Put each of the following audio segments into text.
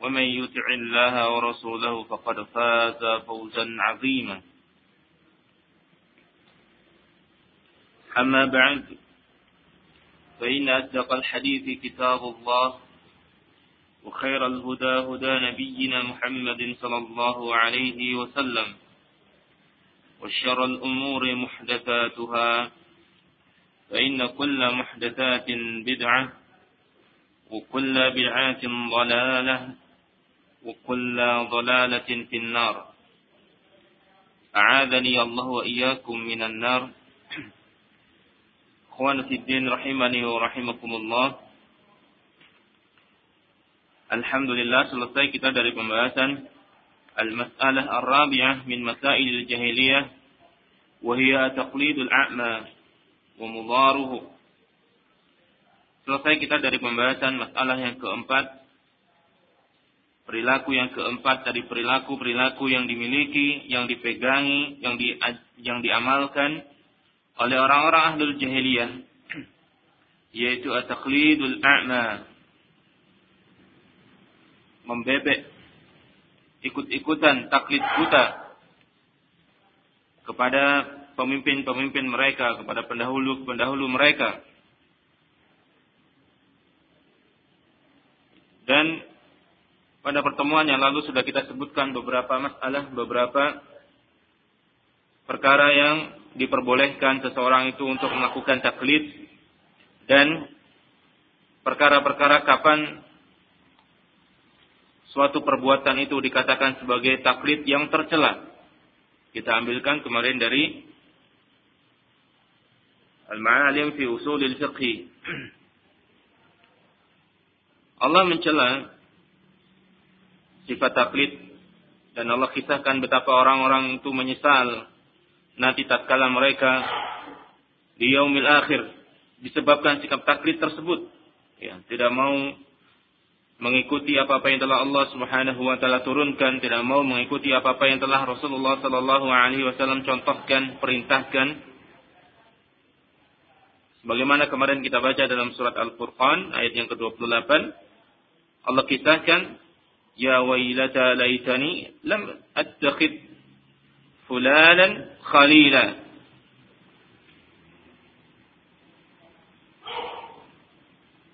ومن يطع الله ورسوله فقد فاز فوزا عظيما. أما بعد فإن أصدق الحديث كتاب الله وخير الهدى هدى نبينا محمد صلى الله عليه وسلم وشر الأمور محدثاتها فإن كل محدثات بدعة وكل بدعة ضلالة وكل ضلالة في النار. أعاذني الله وإياكم من النار. أخوان الدين رحمني ورحمكم الله. الحمد لله selesai kita dari pembahasan المسأله الرابعه من مسائل الجاهليه وهي تقليد الاعمى ومضاره selesai kita dari pembahasan masalah yang keempat Perilaku yang keempat dari perilaku-perilaku yang dimiliki, yang dipegangi, yang di, yang diamalkan oleh orang-orang ahlul jahiliyah yaitu at-taqlidul a'ma membebek ikut-ikutan taklid buta kepada pemimpin-pemimpin mereka, kepada pendahulu-pendahulu mereka. Dan pada pertemuan yang lalu sudah kita sebutkan beberapa masalah, beberapa perkara yang diperbolehkan seseorang itu untuk melakukan taklid dan perkara-perkara kapan suatu perbuatan itu dikatakan sebagai taklid yang tercela. Kita ambilkan kemarin dari Al-Ma'alim fi Usulil Fiqh. Allah mencela sifat taklid dan Allah kisahkan betapa orang-orang itu menyesal nanti tatkala mereka di yaumil akhir disebabkan sikap taklid tersebut ya tidak mau mengikuti apa-apa yang telah Allah Subhanahu wa taala turunkan, tidak mau mengikuti apa-apa yang telah Rasulullah sallallahu alaihi wasallam contohkan, perintahkan. Sebagaimana kemarin kita baca dalam surat Al-Furqan ayat yang ke-28, Allah kisahkan, "Ya wailata laitani lam attakhid fulanan khalila."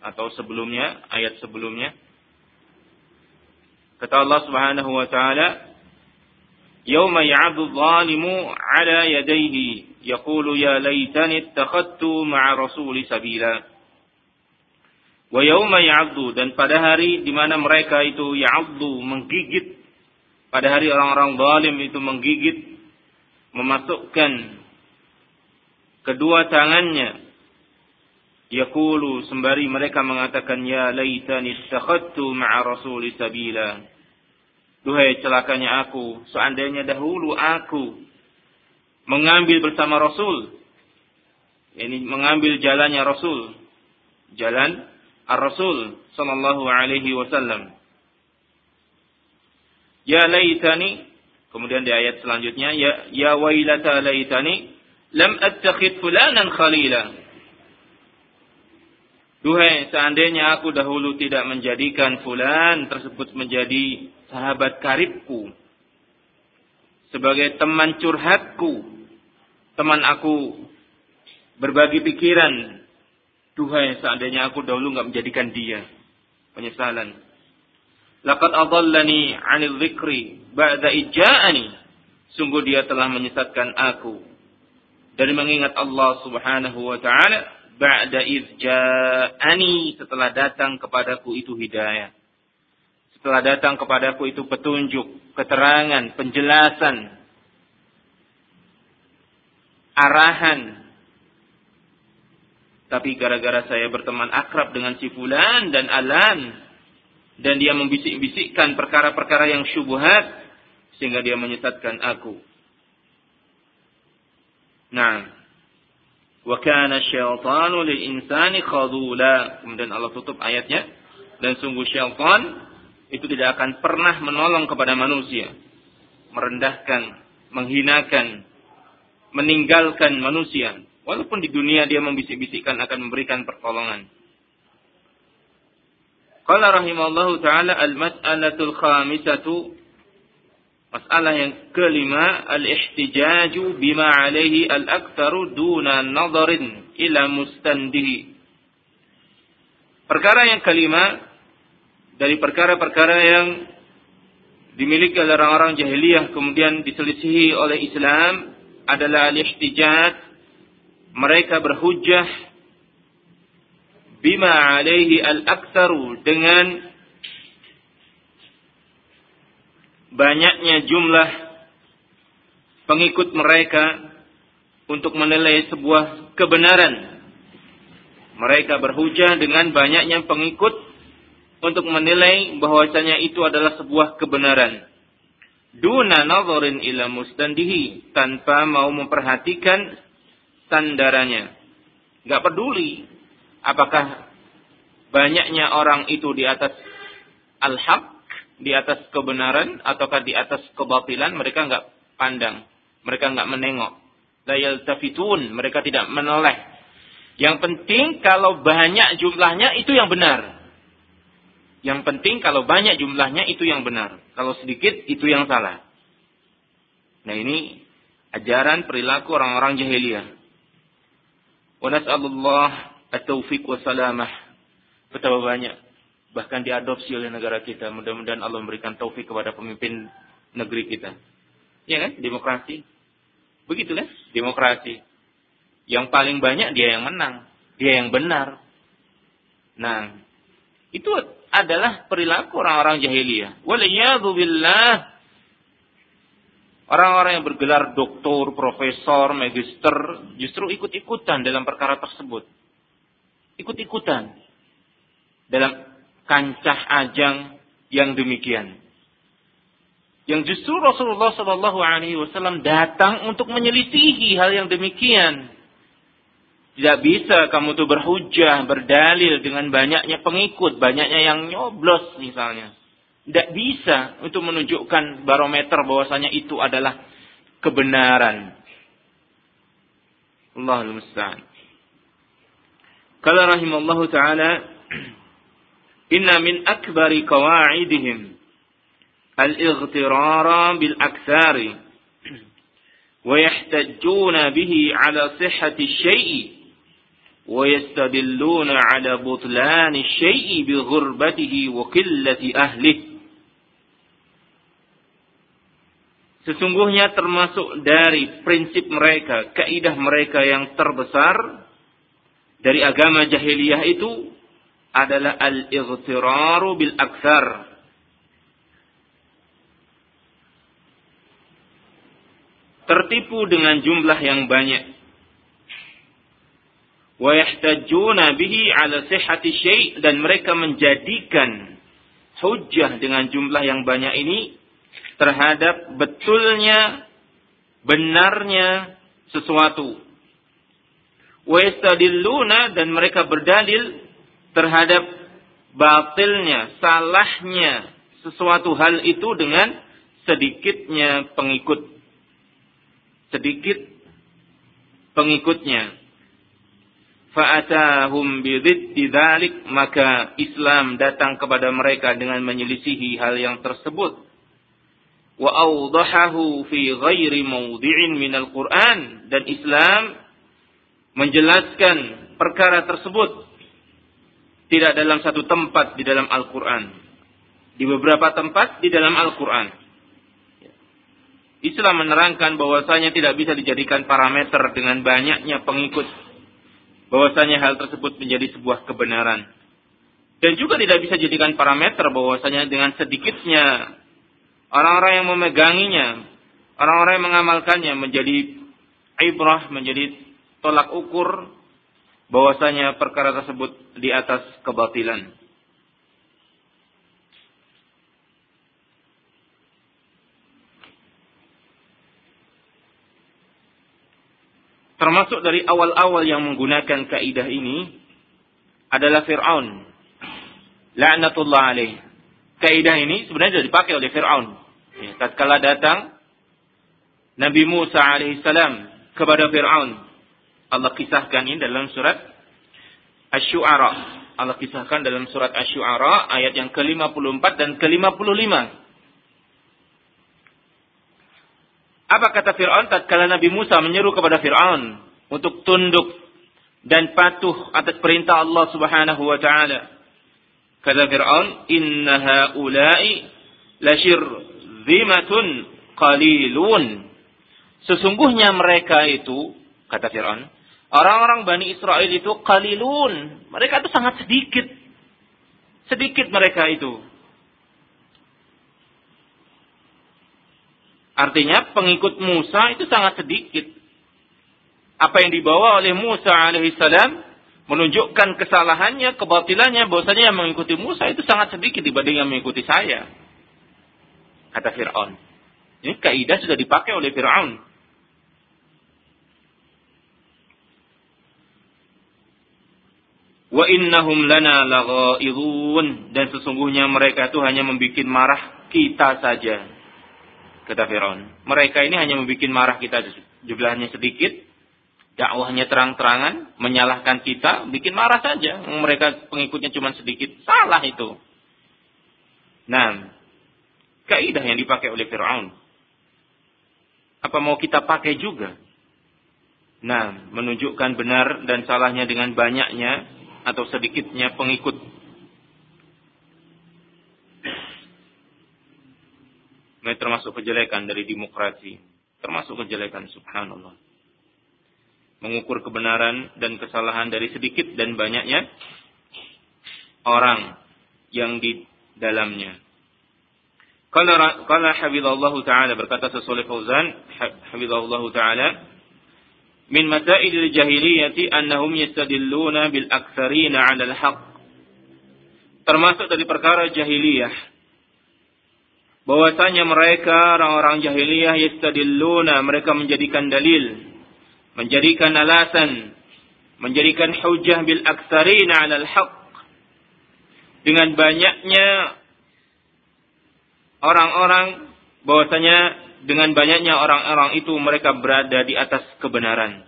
Atau sebelumnya, ayat sebelumnya, Kata Allah Subhanahu wa taala, "Yauma ya'addu adh-dhalimu 'ala yadayhi yaqulu ya laitani ittakhadtu ma'a rasuli sabila." Wa yauma ya'addu dan pada hari di mana mereka itu ya'addu menggigit pada hari orang-orang zalim itu menggigit memasukkan kedua tangannya Yaqulu sembari mereka mengatakan ya laitani ittakhadtu ma'a rasuli sabila Duhai celakanya aku, seandainya dahulu aku mengambil bersama Rasul. Ini mengambil jalannya Rasul. Jalan Ar-Rasul sallallahu alaihi wasallam. Ya laitani, kemudian di ayat selanjutnya ya ya wailata laitani lam attakhid fulanan khalila. Duhai, seandainya aku dahulu tidak menjadikan fulan tersebut menjadi sahabat karibku. Sebagai teman curhatku. Teman aku berbagi pikiran. Duhai, seandainya aku dahulu nggak menjadikan dia. Penyesalan. Laqad adallani 'anil dzikri ba'da ija'ani. Sungguh dia telah menyesatkan aku dari mengingat Allah Subhanahu wa taala ba'da izja'ani setelah datang kepadaku itu hidayah. Setelah datang kepadaku itu petunjuk, keterangan, penjelasan, arahan. Tapi gara-gara saya berteman akrab dengan si fulan dan alan dan dia membisik-bisikkan perkara-perkara yang syubhat sehingga dia menyesatkan aku. Nah, Wa kana syaitanu lil insani khadula. Kemudian Allah tutup ayatnya. Dan sungguh syaitan itu tidak akan pernah menolong kepada manusia. Merendahkan, menghinakan, meninggalkan manusia. Walaupun di dunia dia membisik-bisikkan akan memberikan pertolongan. Qala rahimallahu taala al-mas'alatul khamisatu Masalah yang kelima, al-ihtijaju bima alaihi al-aktsaru duna nadarin ila mustandihi. Perkara yang kelima dari perkara-perkara yang dimiliki oleh orang-orang jahiliyah kemudian diselisihi oleh Islam adalah al-ihtijaj mereka berhujjah bima alaihi al-aktsaru dengan banyaknya jumlah pengikut mereka untuk menilai sebuah kebenaran. Mereka berhujah dengan banyaknya pengikut untuk menilai bahwasanya itu adalah sebuah kebenaran. Duna nazarin ila mustandihi tanpa mau memperhatikan sandarannya. Gak peduli apakah banyaknya orang itu di atas al-haq di atas kebenaran ataukah di atas kebatilan mereka enggak pandang mereka enggak menengok. La yaltafitun mereka tidak menoleh. Yang penting kalau banyak jumlahnya itu yang benar. Yang penting kalau banyak jumlahnya itu yang benar. Kalau sedikit itu yang salah. Nah ini ajaran perilaku orang-orang jahiliyah wa nas'alullah at-taufiq wa salamah betapa banyak bahkan diadopsi oleh negara kita. Mudah-mudahan Allah memberikan taufik kepada pemimpin negeri kita. Ya kan? Demokrasi. Begitu kan? Demokrasi. Yang paling banyak dia yang menang. Dia yang benar. Nah, itu adalah perilaku orang-orang jahiliyah. Waliyadu billah. Orang-orang yang bergelar doktor, profesor, magister, justru ikut-ikutan dalam perkara tersebut. Ikut-ikutan. Dalam kancah ajang yang demikian. Yang justru Rasulullah Shallallahu Alaihi Wasallam datang untuk menyelisihi hal yang demikian. Tidak bisa kamu tuh berhujah, berdalil dengan banyaknya pengikut, banyaknya yang nyoblos misalnya. Tidak bisa untuk menunjukkan barometer bahwasanya itu adalah kebenaran. Allahul musta'an. Kalau rahimallahu taala inna min akbari qawaidihim al-ightirara bil aktsari wa yahtajjuna bihi ala sihhati syai'i wa yastadilluna ala butlani syai'i bi ghurbatihi Sesungguhnya termasuk dari prinsip mereka, kaidah mereka yang terbesar dari agama jahiliyah itu adalah al-ightiraru bil aktsar. Tertipu dengan jumlah yang banyak. Wa yahtajuna bihi ala sihhati syai' dan mereka menjadikan hujjah dengan jumlah yang banyak ini terhadap betulnya benarnya sesuatu. Wa yastadilluna dan mereka berdalil terhadap batilnya, salahnya sesuatu hal itu dengan sedikitnya pengikut. Sedikit pengikutnya. fa'atahum bididdi dzalik maka Islam datang kepada mereka dengan menyelisihi hal yang tersebut wa awdahahu fi ghairi mawdi'in minal Qur'an. Dan Islam menjelaskan perkara tersebut tidak dalam satu tempat di dalam Al-Qur'an. Di beberapa tempat di dalam Al-Qur'an. Islam menerangkan bahwasanya tidak bisa dijadikan parameter dengan banyaknya pengikut. Bahwasanya hal tersebut menjadi sebuah kebenaran. Dan juga tidak bisa dijadikan parameter bahwasanya dengan sedikitnya orang-orang yang memeganginya, orang-orang yang mengamalkannya menjadi ibrah, menjadi tolak ukur bahwasanya perkara tersebut di atas kebatilan. Termasuk dari awal-awal yang menggunakan kaidah ini adalah Fir'aun. La'natullah alaih. Kaidah ini sebenarnya sudah dipakai oleh Fir'aun. Ya, tatkala datang Nabi Musa alaihissalam kepada Fir'aun. Allah kisahkan ini dalam surat Ash-Shu'ara. Allah kisahkan dalam surat Ash-Shu'ara ayat yang ke-54 dan ke-55. Apa kata Fir'aun tatkala Nabi Musa menyeru kepada Fir'aun untuk tunduk dan patuh atas perintah Allah Subhanahu wa taala. Kata Fir'aun, "Inna haula'i lasyirzimatun qalilun." Sesungguhnya mereka itu, kata Fir'aun, orang-orang Bani Israel itu qalilun. Mereka itu sangat sedikit. Sedikit mereka itu. Artinya pengikut Musa itu sangat sedikit. Apa yang dibawa oleh Musa alaihissalam menunjukkan kesalahannya, kebatilannya, bahwasanya yang mengikuti Musa itu sangat sedikit dibanding yang mengikuti saya. Kata Fir'aun. Ini kaidah sudah dipakai oleh Fir'aun. Wa innahum lana laghaidun dan sesungguhnya mereka itu hanya membuat marah kita saja kata Firaun. Mereka ini hanya membuat marah kita jumlahnya sedikit, dakwahnya terang-terangan, menyalahkan kita, bikin marah saja. Mereka pengikutnya cuma sedikit, salah itu. Nah, kaidah yang dipakai oleh Firaun. Apa mau kita pakai juga? Nah, menunjukkan benar dan salahnya dengan banyaknya atau sedikitnya pengikut Ini termasuk kejelekan dari demokrasi. Termasuk kejelekan subhanallah. Mengukur kebenaran dan kesalahan dari sedikit dan banyaknya orang yang di dalamnya. Kalau kalau hafizallahu taala berkata sesuai Fauzan hafizallahu taala min masail jahiliyati annahum yastadilluna bil aktsarina 'ala al-haq termasuk dari perkara jahiliyah. Bahwasanya mereka orang-orang jahiliyah yastadilluna mereka menjadikan dalil menjadikan alasan menjadikan hujah bil aktsarina 'alal haq dengan banyaknya orang-orang bahwasanya dengan banyaknya orang-orang itu mereka berada di atas kebenaran.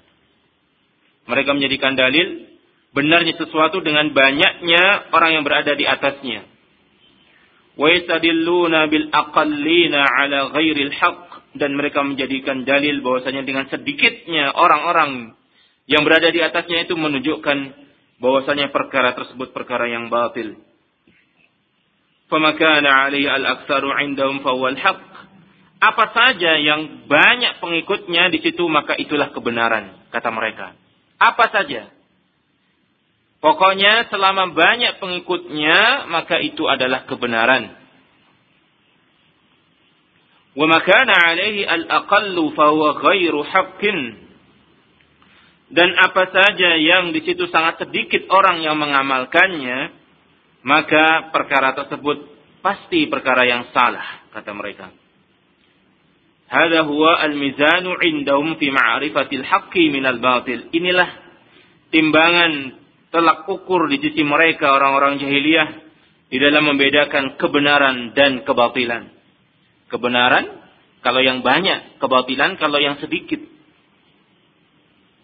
Mereka menjadikan dalil benarnya sesuatu dengan banyaknya orang yang berada di atasnya. Wa yastadilluna bil aqallina ala ghairil haqq. Dan mereka menjadikan dalil bahwasanya dengan sedikitnya orang-orang yang berada di atasnya itu menunjukkan bahwasanya perkara tersebut perkara yang batil. Famakana alaihi al-aktsaru indahum fawal haqq. Apa saja yang banyak pengikutnya di situ maka itulah kebenaran kata mereka. Apa saja. Pokoknya selama banyak pengikutnya, maka itu adalah kebenaran. Wa makana al-aqallu fahuwa ghairu haqqin. Dan apa saja yang di situ sangat sedikit orang yang mengamalkannya, maka perkara tersebut pasti perkara yang salah, kata mereka. Hada al-mizanu indahum fi ma'rifatil haqqi minal batil. Inilah timbangan telak ukur di sisi mereka orang-orang jahiliyah di dalam membedakan kebenaran dan kebatilan. Kebenaran kalau yang banyak, kebatilan kalau yang sedikit.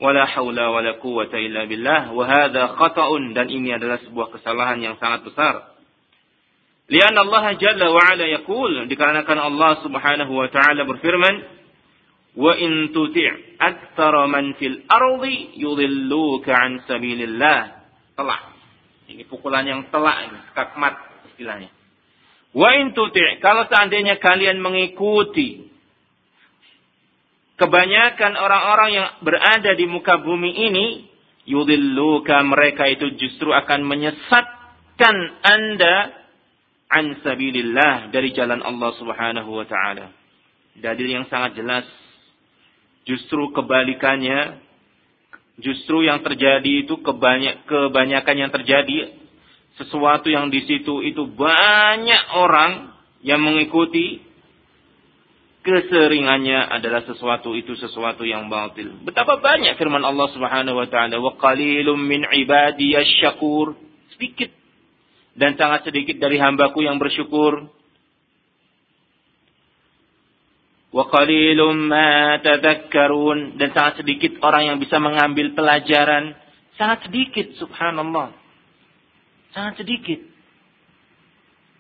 Wala haula wala quwwata illa billah. Wa hadha. Dan ini adalah sebuah kesalahan yang sangat besar. Lian Allah Jalla wa Ala. Dikarenakan Allah subhanahu wa ta'ala berfirman. Wa in tuti' aktsara man fil ardi yudilluka an sabilillah. Telak. Ini pukulan yang telak ini. Skakmat istilahnya. Wa in kalau seandainya kalian mengikuti kebanyakan orang-orang yang berada di muka bumi ini yudilluka mereka itu justru akan menyesatkan Anda an sabilillah dari jalan Allah Subhanahu wa taala. Dalil yang sangat jelas. Justru kebalikannya justru yang terjadi itu kebanyak kebanyakan yang terjadi sesuatu yang di situ itu banyak orang yang mengikuti keseringannya adalah sesuatu itu sesuatu yang batil. Betapa banyak firman Allah Subhanahu wa taala, "Wa qalilum min ibadiyasy syakur." Sedikit dan sangat sedikit dari hambaku yang bersyukur. Wa qalilum ma tadhakkarun dan sangat sedikit orang yang bisa mengambil pelajaran. Sangat sedikit subhanallah. Sangat sedikit.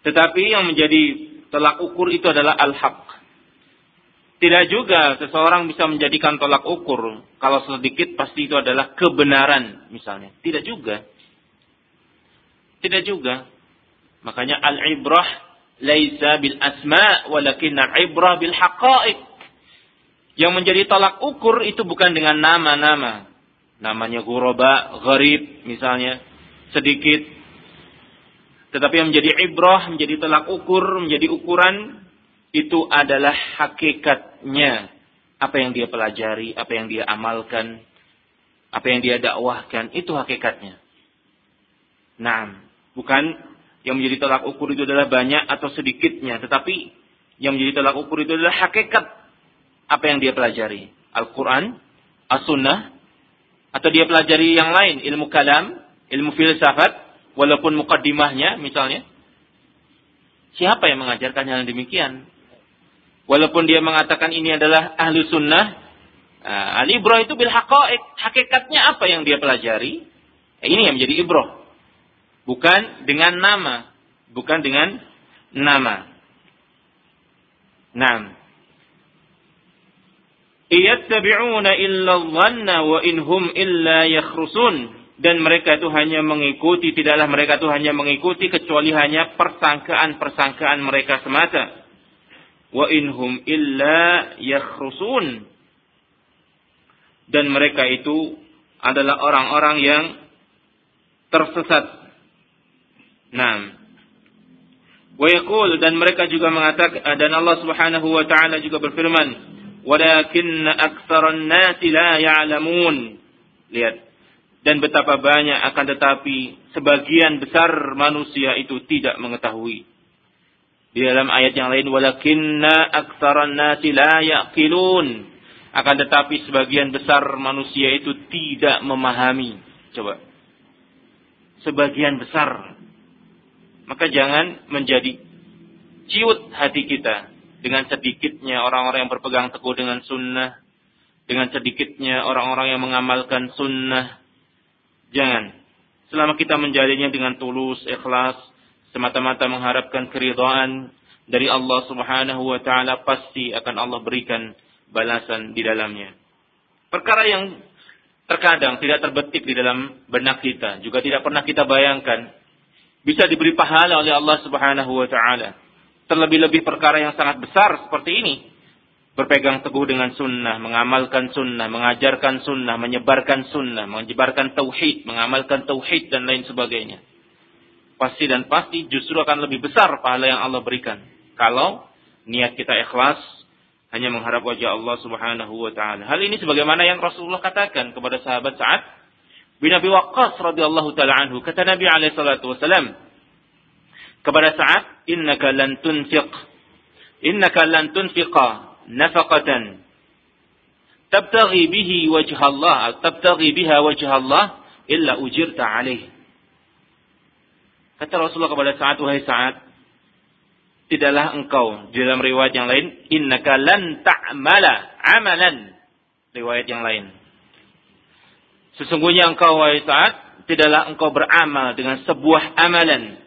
Tetapi yang menjadi tolak ukur itu adalah al-haq. Tidak juga seseorang bisa menjadikan tolak ukur. Kalau sedikit pasti itu adalah kebenaran misalnya. Tidak juga. Tidak juga. Makanya al-ibrah laisa bil asma walakin al-ibrah bil haqa'iq. Yang menjadi tolak ukur itu bukan dengan nama-nama. Namanya ghuraba, gharib misalnya. Sedikit. Tetapi yang menjadi ibrah, menjadi tolak ukur, menjadi ukuran itu adalah hakikatnya. Apa yang dia pelajari, apa yang dia amalkan, apa yang dia dakwahkan, itu hakikatnya. Nah, Bukan yang menjadi tolak ukur itu adalah banyak atau sedikitnya. Tetapi yang menjadi tolak ukur itu adalah hakikat apa yang dia pelajari. Al-Quran, As-Sunnah, atau dia pelajari yang lain, ilmu kalam, ilmu filsafat, walaupun mukaddimahnya misalnya. Siapa yang mengajarkan hal demikian? Walaupun dia mengatakan ini adalah ahlu sunnah, uh, al-ibrah itu bil. Hakikatnya apa yang dia pelajari? ini yang menjadi ibrah. Bukan dengan nama. Bukan dengan nama. Naam. Iyattabi'una illa dhanna wa inhum illa yakhrusun. Dan mereka itu hanya mengikuti, tidaklah mereka itu hanya mengikuti kecuali hanya persangkaan-persangkaan mereka semata. Wa inhum illa yakhrusun. Dan mereka itu adalah orang-orang yang tersesat Nah. Wa yaqul dan mereka juga mengatakan dan Allah Subhanahu wa taala juga berfirman, "Walakinna aktsaran nasi la ya'lamun." Lihat. Dan betapa banyak akan tetapi sebagian besar manusia itu tidak mengetahui. Di dalam ayat yang lain, "Walakinna aktsaran nasi la yaqilun." Akan tetapi sebagian besar manusia itu tidak memahami. Coba. Sebagian besar maka jangan menjadi ciut hati kita dengan sedikitnya orang-orang yang berpegang teguh dengan sunnah, dengan sedikitnya orang-orang yang mengamalkan sunnah. Jangan. Selama kita menjadinya dengan tulus, ikhlas, semata-mata mengharapkan keridhaan dari Allah Subhanahu wa taala pasti akan Allah berikan balasan di dalamnya. Perkara yang terkadang tidak terbetik di dalam benak kita, juga tidak pernah kita bayangkan bisa diberi pahala oleh Allah Subhanahu wa taala. Terlebih-lebih perkara yang sangat besar seperti ini. Berpegang teguh dengan sunnah, mengamalkan sunnah, mengajarkan sunnah, menyebarkan sunnah, menyebarkan tauhid, mengamalkan tauhid dan lain sebagainya. Pasti dan pasti justru akan lebih besar pahala yang Allah berikan. Kalau niat kita ikhlas, hanya mengharap wajah Allah Subhanahu wa taala. Hal ini sebagaimana yang Rasulullah katakan kepada sahabat Sa'ad bin Abi Waqqas radhiyallahu taala anhu kata Nabi alaihi salatu wasalam kepada Sa'ad innaka lan tunfiq innaka lan tunfiqa nafaqatan tabtaghi bihi wajh Allah tabtaghi biha wajh Allah illa ujirta alaih kata Rasulullah kepada Sa'ad wahai Sa'ad tidaklah engkau di dalam riwayat yang lain innaka lan ta'mala amalan. Riwayat yang lain. Sesungguhnya engkau wahai Sa'ad tidaklah engkau beramal dengan sebuah amalan.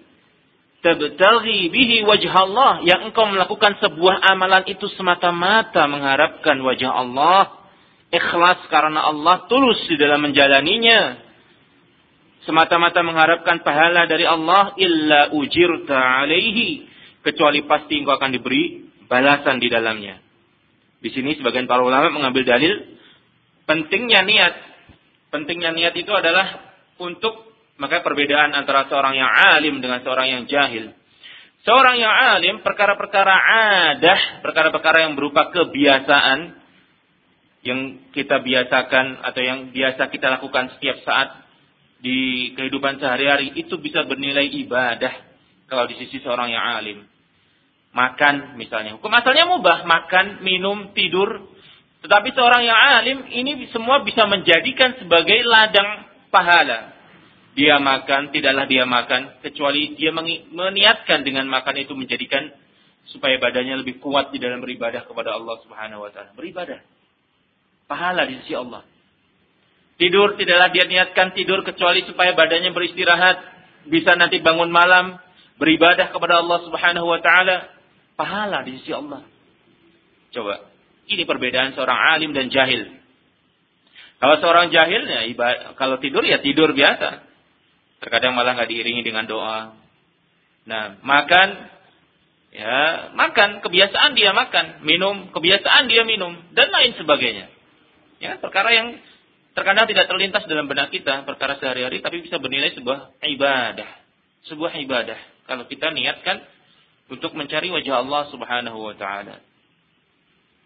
Tabtaghi bihi wajah Allah. Yang engkau melakukan sebuah amalan itu semata-mata mengharapkan wajah Allah. Ikhlas karena Allah tulus di dalam menjalaninya semata-mata mengharapkan pahala dari Allah illa ujirta alaihi kecuali pasti engkau akan diberi balasan di dalamnya. Di sini sebagian para ulama mengambil dalil pentingnya niat. Pentingnya niat itu adalah untuk maka perbedaan antara seorang yang alim dengan seorang yang jahil. Seorang yang alim perkara-perkara adah, perkara-perkara yang berupa kebiasaan yang kita biasakan atau yang biasa kita lakukan setiap saat di kehidupan sehari-hari itu bisa bernilai ibadah kalau di sisi seorang yang alim makan misalnya. Hukum asalnya mubah, makan, minum, tidur. Tetapi seorang yang alim ini semua bisa menjadikan sebagai ladang pahala. Dia makan, tidaklah dia makan, kecuali dia meniatkan dengan makan itu menjadikan supaya badannya lebih kuat di dalam beribadah kepada Allah Subhanahu wa taala. Beribadah. Pahala di sisi Allah. Tidur tidaklah dia niatkan tidur kecuali supaya badannya beristirahat, bisa nanti bangun malam beribadah kepada Allah Subhanahu wa taala pahala di sisi Allah. Coba, ini perbedaan seorang alim dan jahil. Kalau seorang jahil, ya, kalau tidur ya tidur biasa. Terkadang malah nggak diiringi dengan doa. Nah, makan, ya makan, kebiasaan dia makan, minum, kebiasaan dia minum, dan lain sebagainya. Ya, perkara yang terkadang tidak terlintas dalam benak kita, perkara sehari-hari, tapi bisa bernilai sebuah ibadah. Sebuah ibadah. Kalau kita niatkan untuk mencari wajah Allah Subhanahu wa taala.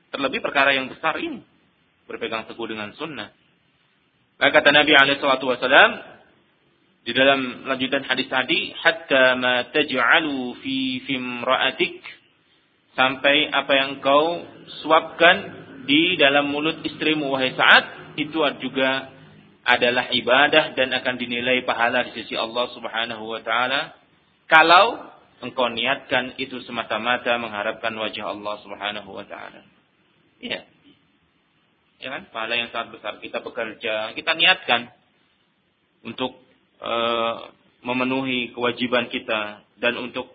Terlebih perkara yang besar ini berpegang teguh dengan sunnah. Maka kata Nabi alaihi salatu wasalam di dalam lanjutan hadis tadi, hatta ma taj'alu fi fimra'atik sampai apa yang kau suapkan di dalam mulut istrimu wahai saat itu juga adalah ibadah dan akan dinilai pahala di sisi Allah Subhanahu wa taala kalau engkau niatkan itu semata-mata mengharapkan wajah Allah Subhanahu wa taala. Iya. Ya kan? Pahala yang sangat besar. Kita bekerja, kita niatkan untuk uh, memenuhi kewajiban kita dan untuk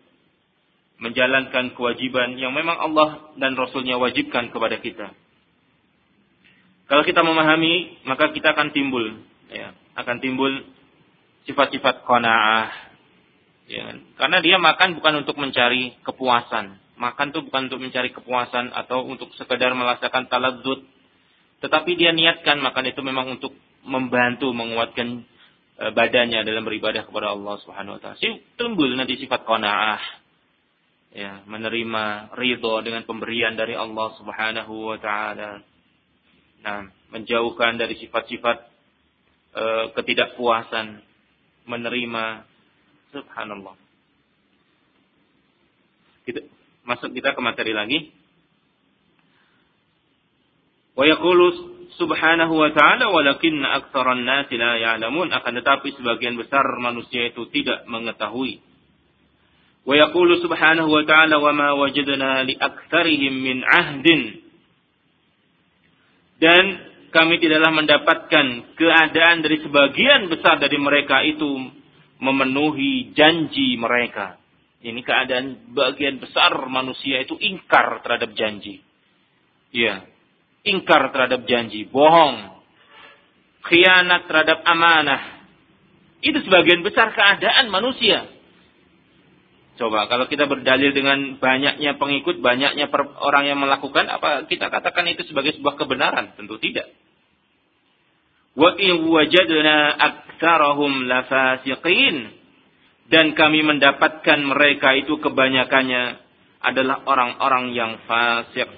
menjalankan kewajiban yang memang Allah dan Rasulnya wajibkan kepada kita. Kalau kita memahami, maka kita akan timbul, ya, akan timbul sifat-sifat qanaah, Ya, kan? karena dia makan bukan untuk mencari kepuasan. Makan itu bukan untuk mencari kepuasan atau untuk sekedar merasakan taladzud. Tetapi dia niatkan makan itu memang untuk membantu menguatkan e, badannya dalam beribadah kepada Allah Subhanahu wa taala. Timbul nanti sifat qanaah. Ya, menerima ridho dengan pemberian dari Allah Subhanahu wa taala. Nah, menjauhkan dari sifat-sifat e, ketidakpuasan, menerima Subhanallah. Kita, masuk kita ke materi lagi. Wa yaqulu subhanahu wa ta'ala walakinna aktsaran nasi la ya'lamun akan tetapi sebagian besar manusia itu tidak mengetahui. Wa yaqulu subhanahu wa ta'ala wa ma li aktsarihim min ahdin. Dan kami tidaklah mendapatkan keadaan dari sebagian besar dari mereka itu memenuhi janji mereka. Ini keadaan bagian besar manusia itu ingkar terhadap janji. Ya, ingkar terhadap janji, bohong, khianat terhadap amanah. Itu sebagian besar keadaan manusia. Coba kalau kita berdalil dengan banyaknya pengikut, banyaknya orang yang melakukan, apa kita katakan itu sebagai sebuah kebenaran? Tentu tidak. Wa wajadna aktsarahum lafasiqin dan kami mendapatkan mereka itu kebanyakannya adalah orang-orang yang fasik.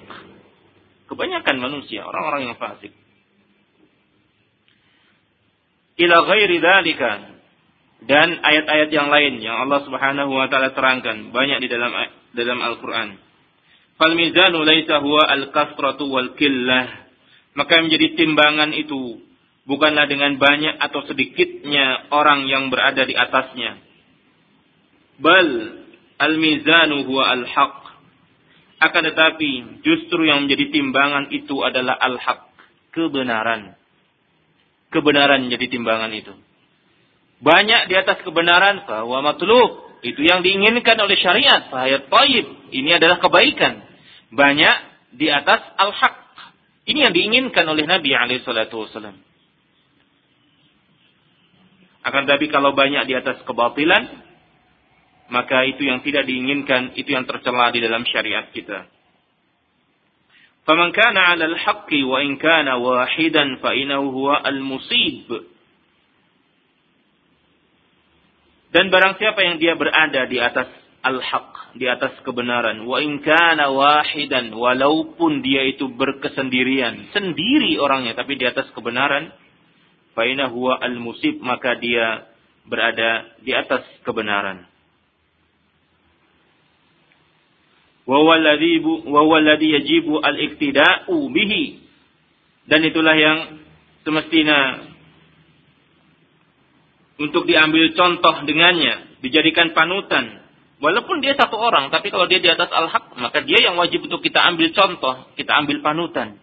Kebanyakan manusia orang-orang yang fasik. Ila ghairi dzalika dan ayat-ayat yang lain yang Allah Subhanahu wa taala terangkan banyak di dalam dalam Al-Qur'an. Fal mizanu laisa huwa al-kasratu wal killah. Maka menjadi timbangan itu bukanlah dengan banyak atau sedikitnya orang yang berada di atasnya. Bal al-mizanu huwa al-haq. Akan tetapi justru yang menjadi timbangan itu adalah al-haq, kebenaran. kebenaran jadi timbangan itu banyak di atas kebenaran bahwa matluh itu yang diinginkan oleh syariat fahayat taib ini adalah kebaikan. Banyak di atas al-haq. Ini yang diinginkan oleh Nabi alaihi salatu wasallam akan tapi kalau banyak di atas kebatilan maka itu yang tidak diinginkan itu yang tercela di dalam syariat kita. فَمَنْ كَانَ عَلَى الْحَقِّ وَإِنْ كَانَ وَاحِدًا فَإِنَهُ هُوَ الْمُصِيبُ Dan barang siapa yang dia berada di atas al-haq, di atas kebenaran, wa in kana wahidan, walaupun dia itu berkesendirian, sendiri orangnya tapi di atas kebenaran, fa huwa al-musib, maka dia berada di atas kebenaran. wa yajibu al-iktida'u bihi dan itulah yang semestinya untuk diambil contoh dengannya, dijadikan panutan. Walaupun dia satu orang, tapi kalau dia di atas al-haq, maka dia yang wajib untuk kita ambil contoh, kita ambil panutan.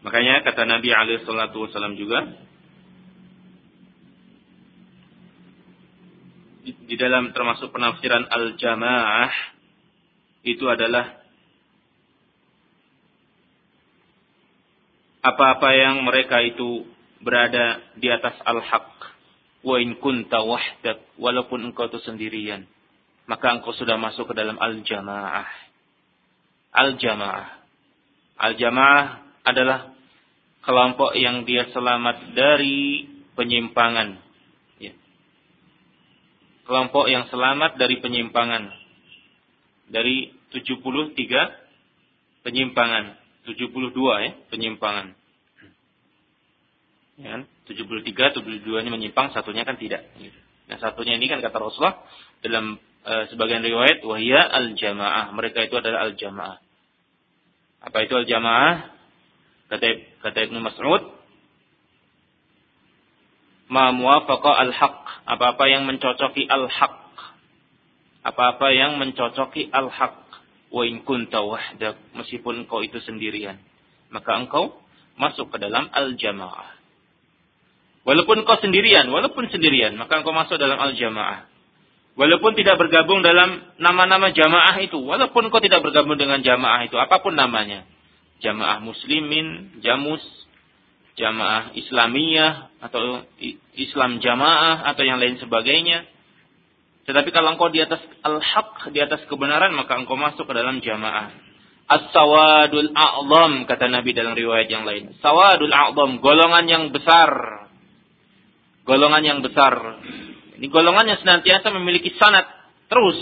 Makanya kata Nabi alaihi salatu wasallam juga di dalam termasuk penafsiran al-jamaah itu adalah apa-apa yang mereka itu berada di atas al-haq wa in kunta wahdak walaupun engkau itu sendirian maka engkau sudah masuk ke dalam al-jamaah al-jamaah al-jamaah adalah kelompok yang dia selamat dari penyimpangan. Ya. Kelompok yang selamat dari penyimpangan. Dari 73 penyimpangan. 72 ya, penyimpangan. Ya, 73, 72 ini menyimpang, satunya kan tidak. Nah, satunya ini kan kata Rasulullah dalam e, sebagian riwayat wahia al-jamaah. Mereka itu adalah al-jamaah. Apa itu al-jamaah? Kata, kata Ibnu Mas'ud, ma muwafaqa al-haq, apa-apa yang mencocoki al-haq. Apa-apa yang mencocoki al-haq. Wa in kunta wahdak, meskipun engkau itu sendirian, maka engkau masuk ke dalam al-jamaah. Walaupun engkau sendirian, walaupun sendirian, maka engkau masuk dalam al-jamaah. Walaupun tidak bergabung dalam nama-nama jamaah itu, walaupun engkau tidak bergabung dengan jamaah itu, apa pun namanya, jamaah muslimin, jamus, jamaah islamiyah atau Islam jamaah atau yang lain sebagainya. Tetapi kalau engkau di atas al-haq, di atas kebenaran, maka engkau masuk ke dalam jamaah. As-sawadul a'zam, kata Nabi dalam riwayat yang lain. Sawadul a'zam, golongan yang besar. Golongan yang besar. Ini golongan yang senantiasa memiliki sanat terus.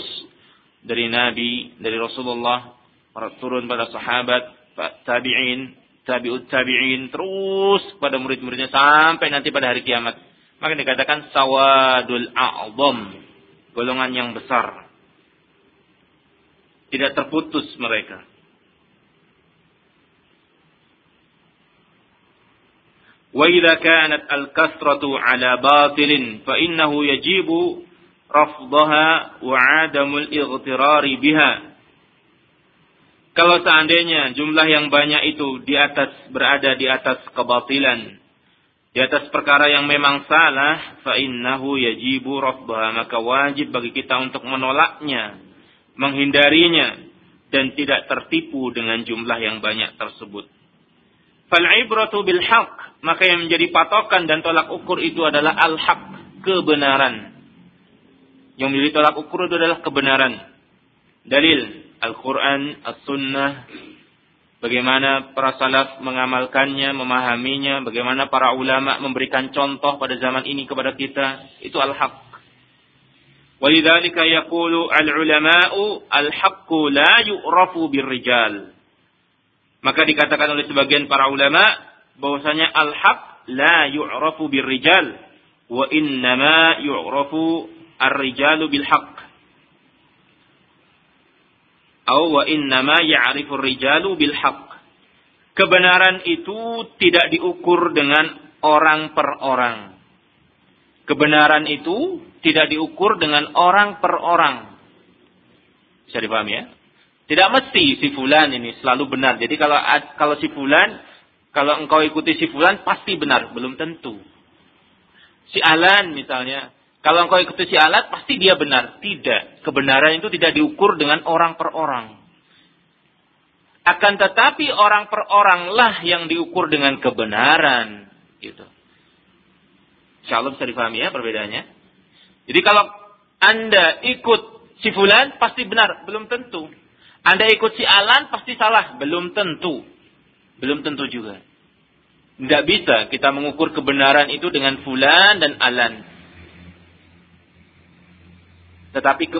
Dari Nabi, dari Rasulullah, turun pada sahabat, tabi'in, tabi'ut tabi'in, terus pada murid-muridnya sampai nanti pada hari kiamat. Maka dikatakan sawadul a'zam, golongan yang besar. Tidak terputus mereka. وإذا كانت الكثرة على باطل فإنه يجب رفضها وعدم الاغترار بها kalau seandainya jumlah yang banyak itu di atas berada di atas kebatilan, di atas perkara yang memang salah, fa innahu yajibu rafdaha, maka wajib bagi kita untuk menolaknya, menghindarinya dan tidak tertipu dengan jumlah yang banyak tersebut. Fal ibratu bil haq, maka yang menjadi patokan dan tolak ukur itu adalah al haq, kebenaran. Yang menjadi tolak ukur itu adalah kebenaran. Dalil Al-Quran, As-Sunnah, bagaimana para salaf mengamalkannya, memahaminya, bagaimana para ulama memberikan contoh pada zaman ini kepada kita, itu al-haq. Walidhalika yakulu al-ulama'u al-haqqu la yu'rafu birrijal. Maka dikatakan oleh sebagian para ulama bahwasanya al-haq la yu'rafu birrijal wa innama yu'rafu ar-rijalu bil haqq. Au wa innama ya'rifu rijalu bil haqq. Kebenaran itu tidak diukur dengan orang per orang. Kebenaran itu tidak diukur dengan orang per orang. Bisa dipahami ya? Tidak mesti si fulan ini selalu benar. Jadi kalau kalau si fulan, kalau engkau ikuti si fulan pasti benar, belum tentu. Si Alan misalnya, kalau engkau ikuti si Alat pasti dia benar. Tidak. Kebenaran itu tidak diukur dengan orang per orang. Akan tetapi orang per orang lah yang diukur dengan kebenaran. Gitu. Insya Allah bisa difahami ya perbedaannya. Jadi kalau Anda ikut si fulan pasti benar, belum tentu. Anda ikut si Alan pasti salah. Belum tentu. Belum tentu juga. Tidak bisa kita mengukur kebenaran itu dengan Fulan dan Alan. Tetapi ke,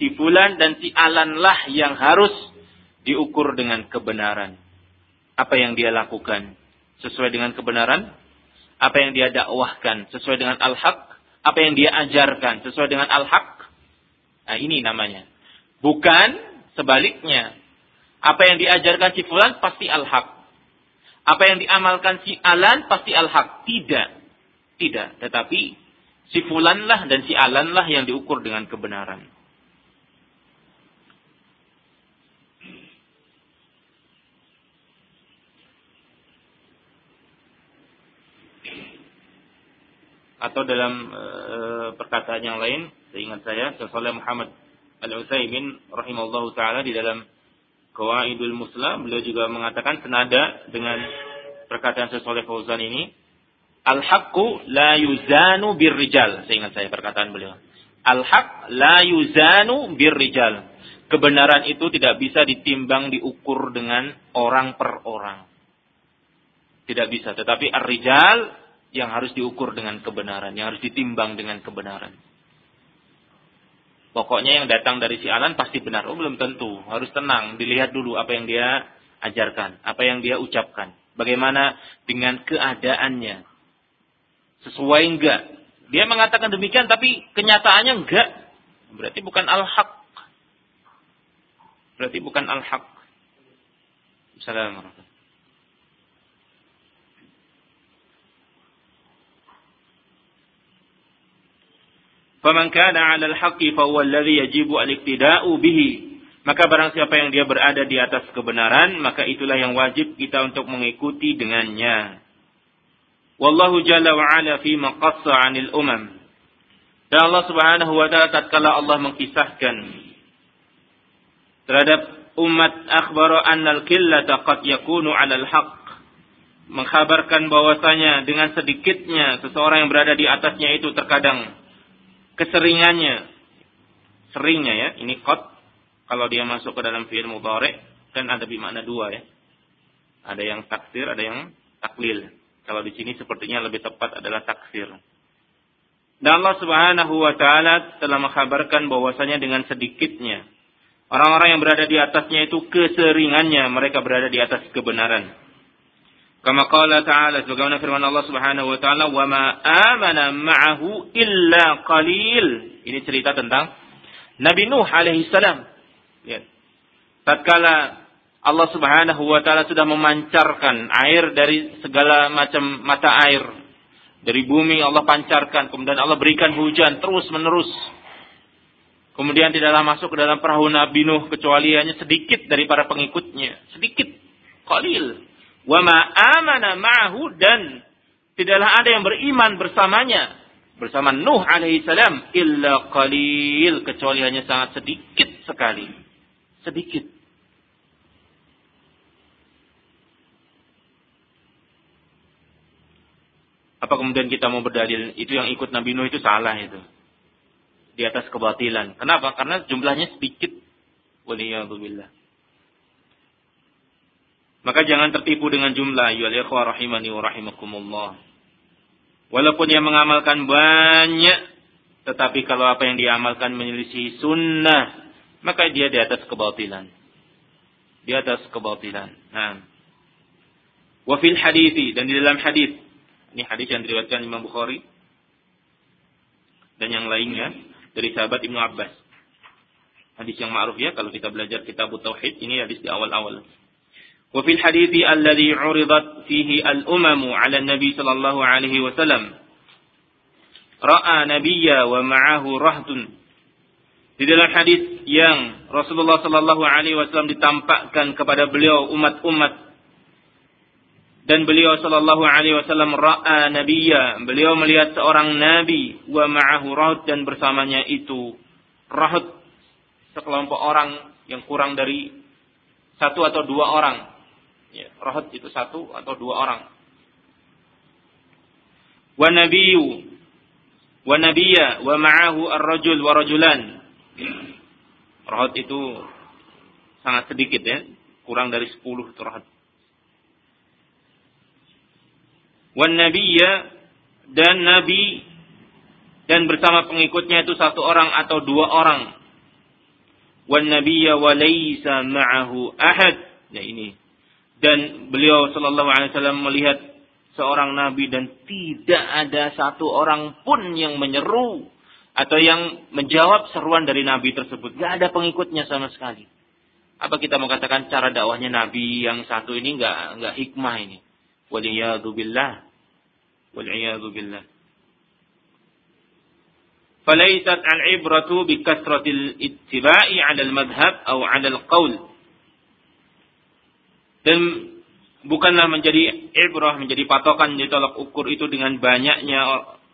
si Fulan dan si Alan lah yang harus diukur dengan kebenaran. Apa yang dia lakukan sesuai dengan kebenaran? Apa yang dia dakwahkan sesuai dengan al-haq? Apa yang dia ajarkan sesuai dengan al-haq? Nah, ini namanya. Bukan Sebaliknya, apa yang diajarkan si fulan pasti al-haq. Apa yang diamalkan si alan pasti al-haq. Tidak. Tidak. Tetapi si fulanlah dan si alanlah yang diukur dengan kebenaran. Atau dalam e, perkataan yang lain, seingat saya, Syekh Muhammad Al-Utsaimin rahimallahu taala di dalam Qawaidul Musla beliau juga mengatakan senada dengan perkataan Saleh Fauzan ini Al-haqqu la yuzanu birrijal. Saya ingat saya perkataan beliau. Al-haq la yuzanu birrijal. Kebenaran itu tidak bisa ditimbang diukur dengan orang per orang. Tidak bisa, tetapi ar-rijal yang harus diukur dengan kebenaran, yang harus ditimbang dengan kebenaran. Pokoknya yang datang dari si Alan pasti benar. Oh belum tentu. Harus tenang. Dilihat dulu apa yang dia ajarkan. Apa yang dia ucapkan. Bagaimana dengan keadaannya. Sesuai enggak. Dia mengatakan demikian tapi kenyataannya enggak. Berarti bukan al-haq. Berarti bukan al-haq. Assalamualaikum. Faman kana 'ala al-haqqi fa huwa alladhi yajibu al-iqtida'u bihi. Maka barang siapa yang dia berada di atas kebenaran, maka itulah yang wajib kita untuk mengikuti dengannya. Wallahu jalla wa ala fi maqassa 'anil umam. Dan Allah Subhanahu wa taala tatkala Allah mengkisahkan terhadap umat akhbara annal qillata qad yakunu 'ala al-haqq mengkhabarkan bahwasanya dengan sedikitnya seseorang yang berada di atasnya itu terkadang keseringannya seringnya ya ini kot kalau dia masuk ke dalam fi'il mudhari kan ada bermakna dua ya. Ada yang taksir ada yang taklil kalau di sini sepertinya lebih tepat adalah taksir dan Allah Subhanahu wa taala telah mengkabarkan bahwasanya dengan sedikitnya orang-orang yang berada di atasnya itu keseringannya mereka berada di atas kebenaran Kama qala ta'ala sebagaimana firman Allah Subhanahu wa taala wa ma amana ma'ahu illa qalil. Ini cerita tentang Nabi Nuh alaihi salam. Lihat. Tatkala Allah Subhanahu wa taala sudah memancarkan air dari segala macam mata air. Dari bumi Allah pancarkan kemudian Allah berikan hujan terus menerus kemudian tidaklah masuk ke dalam perahu Nabi Nuh kecuali hanya sedikit dari para pengikutnya. Sedikit. Qalil. Wa ma amana ma'ahu dan tidaklah ada yang beriman bersamanya. Bersama Nuh alaihi salam illa qalil kecuali hanya sangat sedikit sekali. Sedikit apa kemudian kita mau berdalil itu yang ikut Nabi Nuh itu salah itu di atas kebatilan kenapa karena jumlahnya sedikit waliyadzubillah maka jangan tertipu dengan jumlah ikhwah rahimani wa rahimakumullah. Walaupun dia mengamalkan banyak tetapi kalau apa yang diamalkan menyelisih sunnah, maka dia di atas kebatilan. Di atas kebatilan. Nah. Wa fil hadithi dan di dalam hadis. Ini hadis yang diriwayatkan Imam Bukhari dan yang lainnya dari sahabat Ibnu Abbas. Hadis yang ma'ruf ya kalau kita belajar kitab tauhid ini hadis di awal-awal. Wa fil hadithi alladhi 'uridat fihi al-umamu 'ala Nabi sallallahu alaihi wasallam ra'a nabiyya wa ma'ahu rahdun. di dalam hadis yang Rasulullah sallallahu Alaihi Wasallam ditampakkan kepada beliau umat-umat dan beliau sallallahu alaihi wasallam ra'a nabiyya. Beliau melihat seorang nabi wa ma'ahu rahut dan bersamanya itu rahut sekelompok orang yang kurang dari satu atau dua orang. Ya rahut itu satu atau dua orang. Wa nabiyyu wa nabiyya wa ma'ahu ar-rajul wa rajulan. Rahut itu sangat sedikit ya kurang dari sepuluh itu rahut wan nabiyya dan nabi dan bersama pengikutnya itu satu orang atau dua orang wan nabiyya wa laisa ma'ahu ahad nah ini dan beliau sallallahu melihat seorang nabi dan tidak ada satu orang pun yang menyeru atau yang menjawab seruan dari nabi tersebut. Gak ada pengikutnya sama sekali. Apa kita mau katakan cara dakwahnya nabi yang satu ini gak nggak hikmah ini? Waliyadu billah. Waliyadu billah. فليست العبرة بكثرة الاتباع على المذهب أو على القول dan bukanlah menjadi ibrah menjadi patokan menjadi tolak ukur itu dengan banyaknya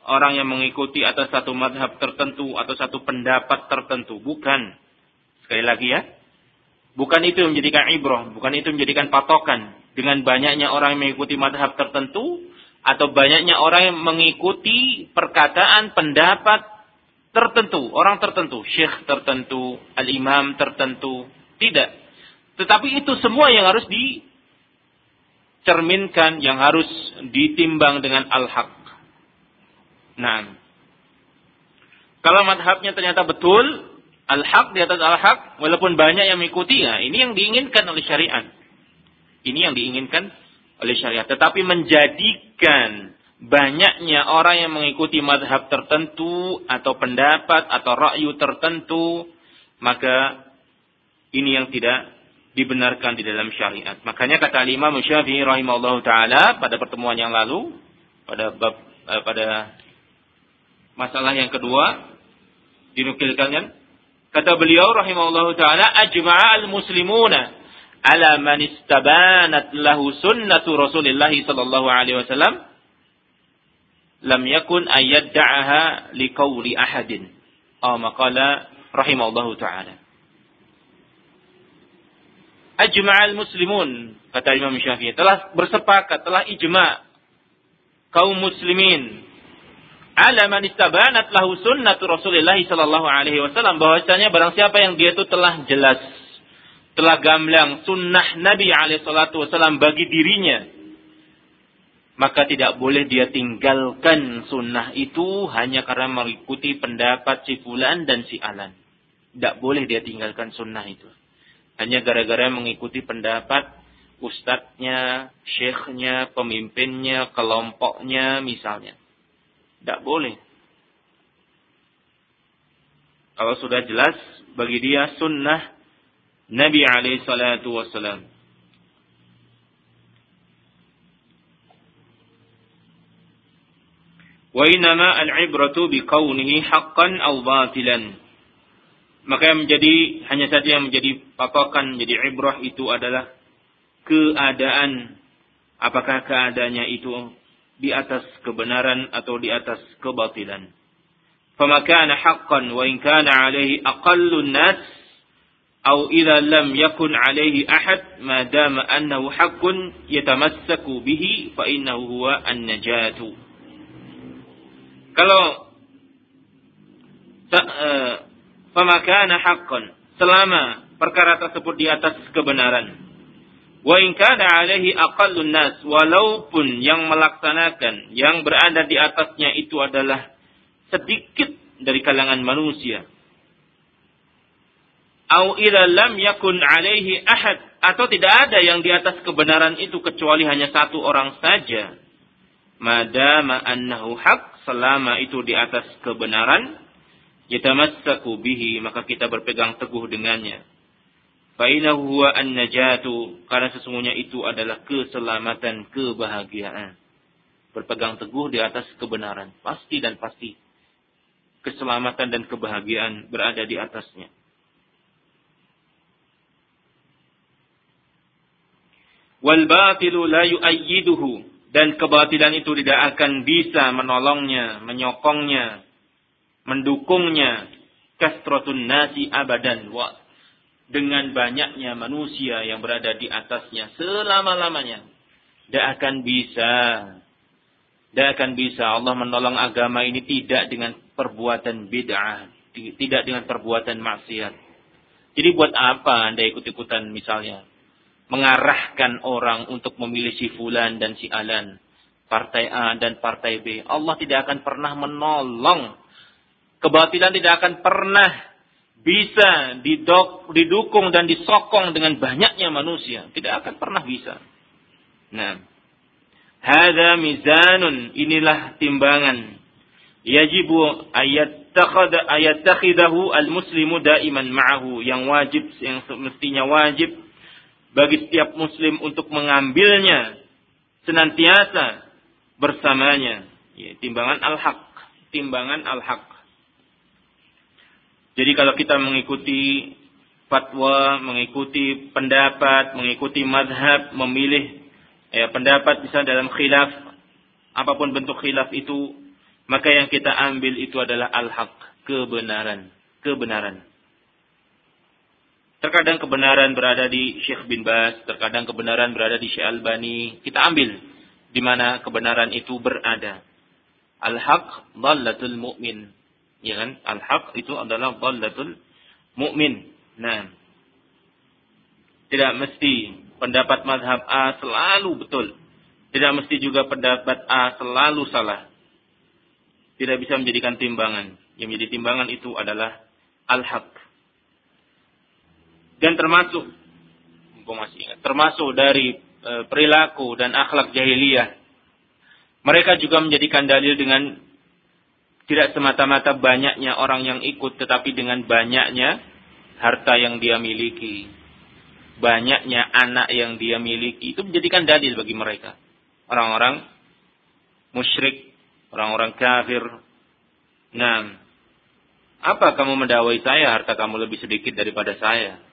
orang yang mengikuti atas satu madhab tertentu atau satu pendapat tertentu bukan sekali lagi ya bukan itu yang menjadikan ibrah bukan itu menjadikan patokan dengan banyaknya orang yang mengikuti madhab tertentu atau banyaknya orang yang mengikuti perkataan pendapat tertentu, orang tertentu, syekh tertentu, al-imam tertentu, tidak. Tetapi itu semua yang harus dicerminkan, yang harus ditimbang dengan al-haq. Nah, kalau madhabnya ternyata betul, al-haq di atas al-haq, walaupun banyak yang mengikuti, ya, ini yang diinginkan oleh syariat. Ini yang diinginkan oleh syariat. Tetapi menjadikan banyaknya orang yang mengikuti madhab tertentu atau pendapat atau rakyu tertentu, maka ini yang tidak dibenarkan di dalam syariat. Makanya kata Imam Syafi'i rahimahullah taala pada pertemuan yang lalu pada bab, eh, pada masalah yang kedua dinukilkan kan kata beliau rahimahullah taala ajma'a al-muslimuna ala man istabanat lahu sunnatu Rasulillah sallallahu alaihi wasallam lam yakun ayadda'aha liqauli ahadin. Aw maqala rahimallahu taala. Ajma'al muslimun kata Imam Syafi'i telah bersepakat telah ijma' kaum muslimin ala man istabanat lahu sunnatu Rasulillah sallallahu alaihi wasallam bahwasanya barang siapa yang dia itu telah jelas telah gamblang sunnah Nabi alaihissalatu wasallam bagi dirinya, maka tidak boleh dia tinggalkan sunnah itu hanya karena mengikuti pendapat si fulan dan si alan. Tidak boleh dia tinggalkan sunnah itu. Hanya gara-gara mengikuti pendapat ustadznya, syekhnya, pemimpinnya, kelompoknya misalnya. Tidak boleh. Kalau sudah jelas bagi dia sunnah Nabi alaihi salatu wassalam. Wa inama al-ibratu biqaunihi haqqan aw batilan. Maka yang menjadi hanya saja yang menjadi patokan menjadi ibrah itu adalah keadaan apakah keadaannya itu di atas kebenaran atau di atas kebatilan. Fama kana haqqan wa in kana alaihi aqallun nas أو إذا لم يكن عليه أحد ما دام أنه حق يتمسك به فإنه هو النجاة kalau فما كان حقا selama perkara tersebut di atas kebenaran wa in kana alaihi aqallun nas walaupun yang melaksanakan yang berada di atasnya itu adalah sedikit dari kalangan manusia. Au ila lam yakun alaihi ahad atau tidak ada yang di atas kebenaran itu kecuali hanya satu orang saja. Madama annahu haq selama itu di atas kebenaran yatamassaku bihi maka kita berpegang teguh dengannya fa huwa an-najatu karena sesungguhnya itu adalah keselamatan kebahagiaan berpegang teguh di atas kebenaran pasti dan pasti keselamatan dan kebahagiaan berada di atasnya. Wal batilu la yu'ayyiduhu dan kebatilan itu tidak akan bisa menolongnya, menyokongnya, mendukungnya. Kastratun nasi abadan wa dengan banyaknya manusia yang berada di atasnya selama-lamanya. Tidak akan bisa. Tidak akan bisa Allah menolong agama ini tidak dengan perbuatan bid'ah. Tidak dengan perbuatan maksiat. Jadi buat apa Anda ikut-ikutan misalnya? mengarahkan orang untuk memilih si fulan dan si alan, partai A dan partai B. Allah tidak akan pernah menolong. Kebatilan tidak akan pernah bisa didok, didukung dan disokong dengan banyaknya manusia. Tidak akan pernah bisa. Nah, hada mizanun, inilah timbangan. Yajibu ayat ayat takhidahu al-muslimu daiman ma'ahu. Yang wajib, yang semestinya wajib bagi setiap muslim untuk mengambilnya senantiasa bersamanya. Ya, timbangan al-haq, timbangan al-haq. Jadi kalau kita mengikuti fatwa, mengikuti pendapat, mengikuti madhab, memilih ya, pendapat bisa dalam khilaf, apa pun bentuk khilaf itu, maka yang kita ambil itu adalah al-haq, kebenaran, kebenaran. Terkadang kebenaran berada di Syekh bin Bas, terkadang kebenaran berada di Syekh Albani. Kita ambil di mana kebenaran itu berada. Al-haq dhallatul mu'min. Ya kan? Al-haq itu adalah dhallatul mu'min. Nah. Tidak mesti pendapat mazhab A selalu betul. Tidak mesti juga pendapat A selalu salah. Tidak bisa menjadikan timbangan. Yang menjadi timbangan itu adalah al-haq dan termasuk masih ingat, termasuk dari e, perilaku dan akhlak jahiliyah. Mereka juga menjadikan dalil dengan tidak semata-mata banyaknya orang yang ikut, tetapi dengan banyaknya harta yang dia miliki, banyaknya anak yang dia miliki, itu menjadikan dalil bagi mereka. Orang-orang musyrik, orang-orang kafir. Nah, apa kamu mendawai saya, harta kamu lebih sedikit daripada saya?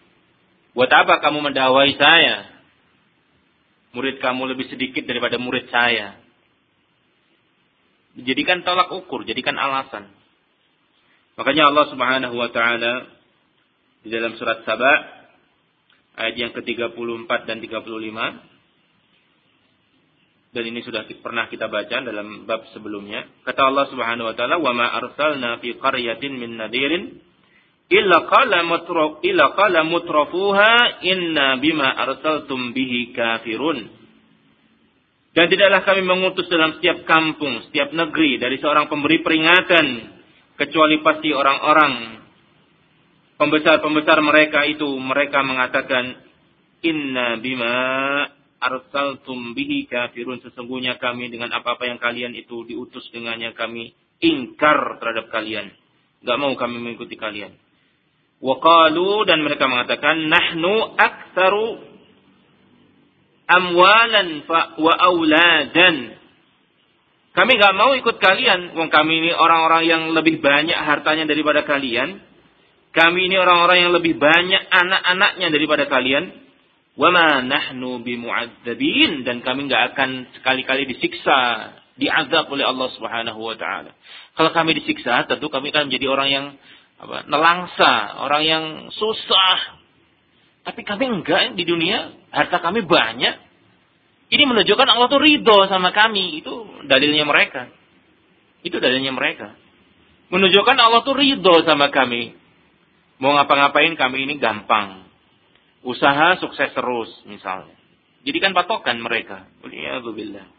Buat apa kamu mendakwai saya? Murid kamu lebih sedikit daripada murid saya. Jadikan tolak ukur, jadikan alasan. Makanya Allah Subhanahu wa taala di dalam surat Saba ayat yang ke-34 dan 35 dan ini sudah pernah kita baca dalam bab sebelumnya. Kata Allah Subhanahu wa taala, "Wa ma arsalna fi qaryatin min nadirin illa qala mutraf illa qala mutrafuha inna bima arsaltum bihi kafirun dan tidaklah kami mengutus dalam setiap kampung, setiap negeri dari seorang pemberi peringatan kecuali pasti orang-orang pembesar-pembesar mereka itu mereka mengatakan inna bima arsaltum bihi kafirun sesungguhnya kami dengan apa-apa yang kalian itu diutus dengannya kami ingkar terhadap kalian. Gak mau kami mengikuti kalian. Waqalu dan mereka mengatakan nahnu aktsaru amwalan wa auladan. Kami nggak mau ikut kalian. Wong kami ini orang-orang yang lebih banyak hartanya daripada kalian. Kami ini orang-orang yang lebih banyak anak-anaknya daripada kalian. Wama nahnu bimu'adzabin dan kami nggak akan sekali-kali disiksa, diazab oleh Allah Subhanahu wa taala. Kalau kami disiksa, tentu kami akan menjadi orang yang apa, nelangsa, orang yang susah. Tapi kami enggak di dunia, harta kami banyak. Ini menunjukkan Allah tuh ridho sama kami. Itu dalilnya mereka. Itu dalilnya mereka. Menunjukkan Allah tuh ridho sama kami. Mau ngapa-ngapain kami ini gampang. Usaha sukses terus misalnya. Jadi kan patokan mereka. Alhamdulillah.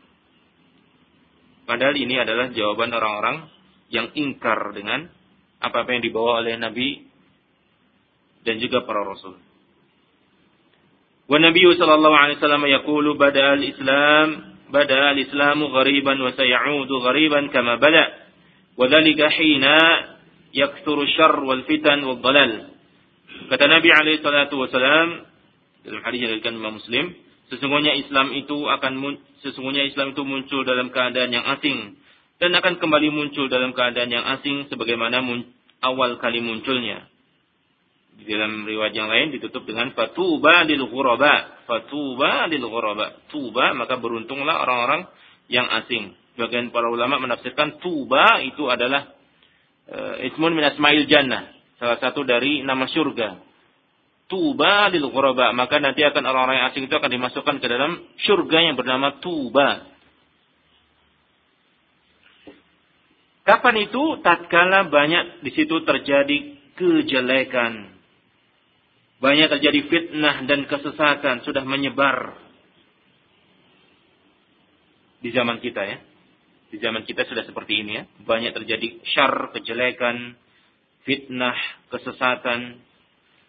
Padahal ini adalah jawaban orang-orang yang ingkar dengan apa-apa yang dibawa oleh Nabi dan juga para Rasul. Wasallam yaqulu bada al-Islam bada al-Islamu ghariban wa sayaudu ghariban kama bada. Wa dhalika hina yakthuru syarr wal fitan wal dalal. Kata Nabi alaihi salatu wasallam dalam hadis yang diriwayatkan Muslim, sesungguhnya Islam itu akan sesungguhnya Islam itu muncul dalam keadaan yang asing dan akan kembali muncul dalam keadaan yang asing sebagaimana awal kali munculnya. Di dalam riwayat yang lain ditutup dengan fatuba lil ghuraba. Fatuba lil ghuraba. Tuba maka beruntunglah orang-orang yang asing. Bagian para ulama menafsirkan tuba itu adalah uh, ismun min asmail jannah, salah satu dari nama surga. Tuba lil ghuraba, maka nanti akan orang-orang yang asing itu akan dimasukkan ke dalam surga yang bernama Tuba. Kapan itu? Tatkala banyak di situ terjadi kejelekan. Banyak terjadi fitnah dan kesesatan sudah menyebar di zaman kita ya. Di zaman kita sudah seperti ini ya. Banyak terjadi syar, kejelekan, fitnah, kesesatan.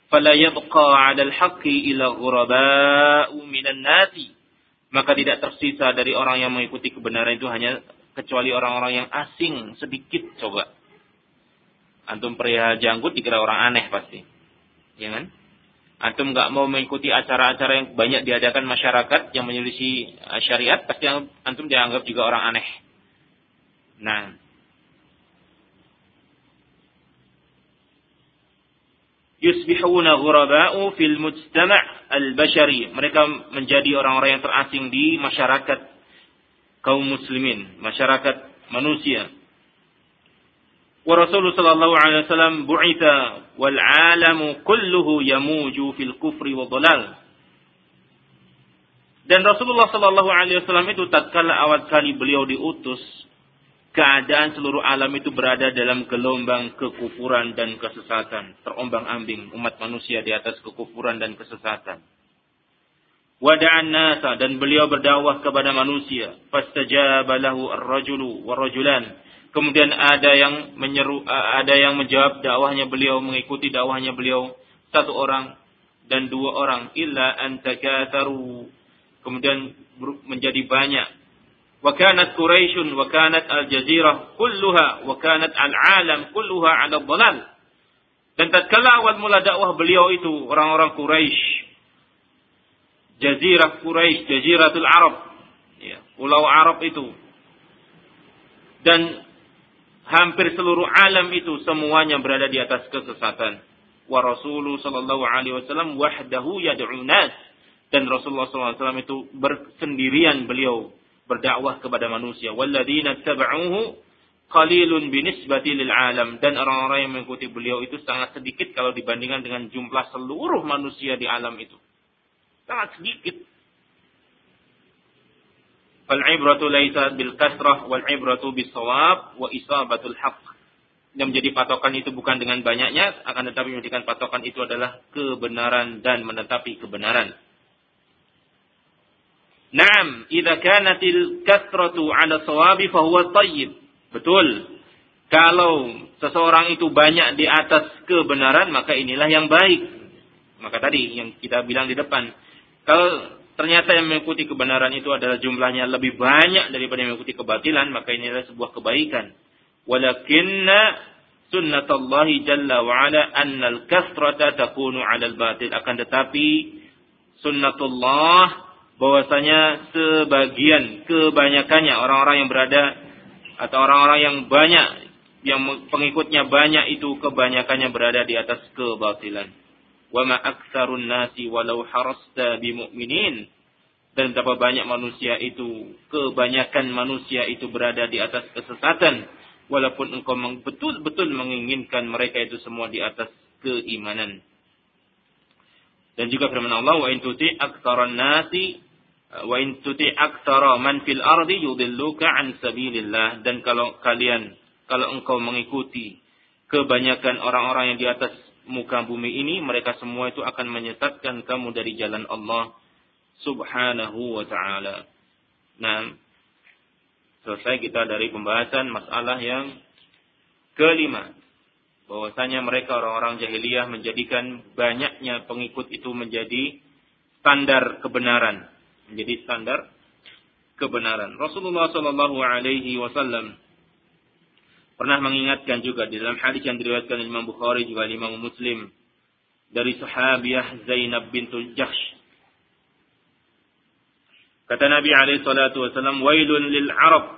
Fala yabqa 'ala al-haqqi ila ghuraba'u minan nasi. Maka tidak tersisa dari orang yang mengikuti kebenaran itu hanya kecuali orang-orang yang asing sedikit coba. Antum pria janggut dikira orang aneh pasti. Ya kan? Antum nggak mau mengikuti acara-acara yang banyak diadakan masyarakat yang menyelisih uh, syariat, pasti antum dianggap juga orang aneh. Nah, yusbihuna ghuraba'u fil mujtama' al-bashari. Mereka menjadi orang-orang yang terasing di masyarakat kaum muslimin, masyarakat manusia. Wa sallallahu alaihi wasallam bu'itha wal 'alamu kulluhu yamuju fil kufri wa dhalal. Dan Rasulullah sallallahu alaihi wasallam itu tatkala awal kali beliau diutus, keadaan seluruh alam itu berada dalam gelombang kekufuran dan kesesatan, terombang-ambing umat manusia di atas kekufuran dan kesesatan. Wada'an nasa dan beliau berdakwah kepada manusia. Fastajaba lahu ar-rajulu war-rajulan kemudian ada yang menyeru ada yang menjawab dakwahnya beliau mengikuti dakwahnya beliau. Satu orang dan dua orang. Illa an takatharu kemudian menjadi banyak. Wa kanat quraisyun wa kanat al-jazirah kulluha wa kanat al-alam kulluha 'ala dhalal dan tatkala awal mula dakwah beliau itu orang-orang Quraisy Jazirah Quraisy, Jaziratul Arab, ya, Pulau Arab itu. Dan hampir seluruh alam itu semuanya berada di atas kesesatan. Wa Rasulullah sallallahu alaihi wasallam wahdahu yad'u nas dan Rasulullah SAW itu bersendirian beliau berdakwah kepada manusia. Walladzina taba'uhu qalilun binisbati lil alam dan orang-orang yang mengikuti beliau itu sangat sedikit kalau dibandingkan dengan jumlah seluruh manusia di alam itu. Sangat sedikit. Fal ibratu laisa bil kasrah wal ibratu. Yang menjadi patokan itu bukan dengan banyaknya, akan tetapi menjadikan patokan itu adalah kebenaran dan menetapi kebenaran. Naam, idza kanatil kasratu 'ala sawabi fa huwa tayyib. Betul. Kalau seseorang itu banyak di atas kebenaran, maka inilah yang baik. Maka tadi yang kita bilang di depan, kalau ternyata yang mengikuti kebenaran itu adalah jumlahnya lebih banyak daripada yang mengikuti kebatilan, maka ini adalah sebuah kebaikan. Walakinna sunnatullahi jalla wa ala annal kasrata takunu 'alal batil. Akan tetapi sunnatullah bahwasanya sebagian kebanyakannya orang-orang yang berada atau orang-orang yang banyak yang pengikutnya banyak itu kebanyakannya berada di atas kebatilan. Wa ma aktsarun nasi walau harasta bimu'minin. Dan betapa banyak manusia itu, kebanyakan manusia itu berada di atas kesesatan. Walaupun engkau betul-betul menginginkan mereka itu semua di atas keimanan. Dan juga firman Allah, wa in tuti aktsaran nasi wa in tuti aktsara man fil ardi yudilluka an sabilillah dan kalau kalian kalau engkau mengikuti kebanyakan orang-orang yang di atas muka bumi ini mereka semua itu akan menyesatkan kamu dari jalan Allah Subhanahu wa taala. Nah, selesai kita dari pembahasan masalah yang kelima. Bahwasanya mereka orang-orang jahiliyah menjadikan banyaknya pengikut itu menjadi standar kebenaran, menjadi standar kebenaran. Rasulullah Shallallahu alaihi wasallam pernah mengingatkan juga di dalam hadis yang diriwayatkan Imam Bukhari juga Imam Muslim dari sahabiah Zainab bintul Jahsh. Kata Nabi alaihi salatu wasallam, "Wailun lil Arab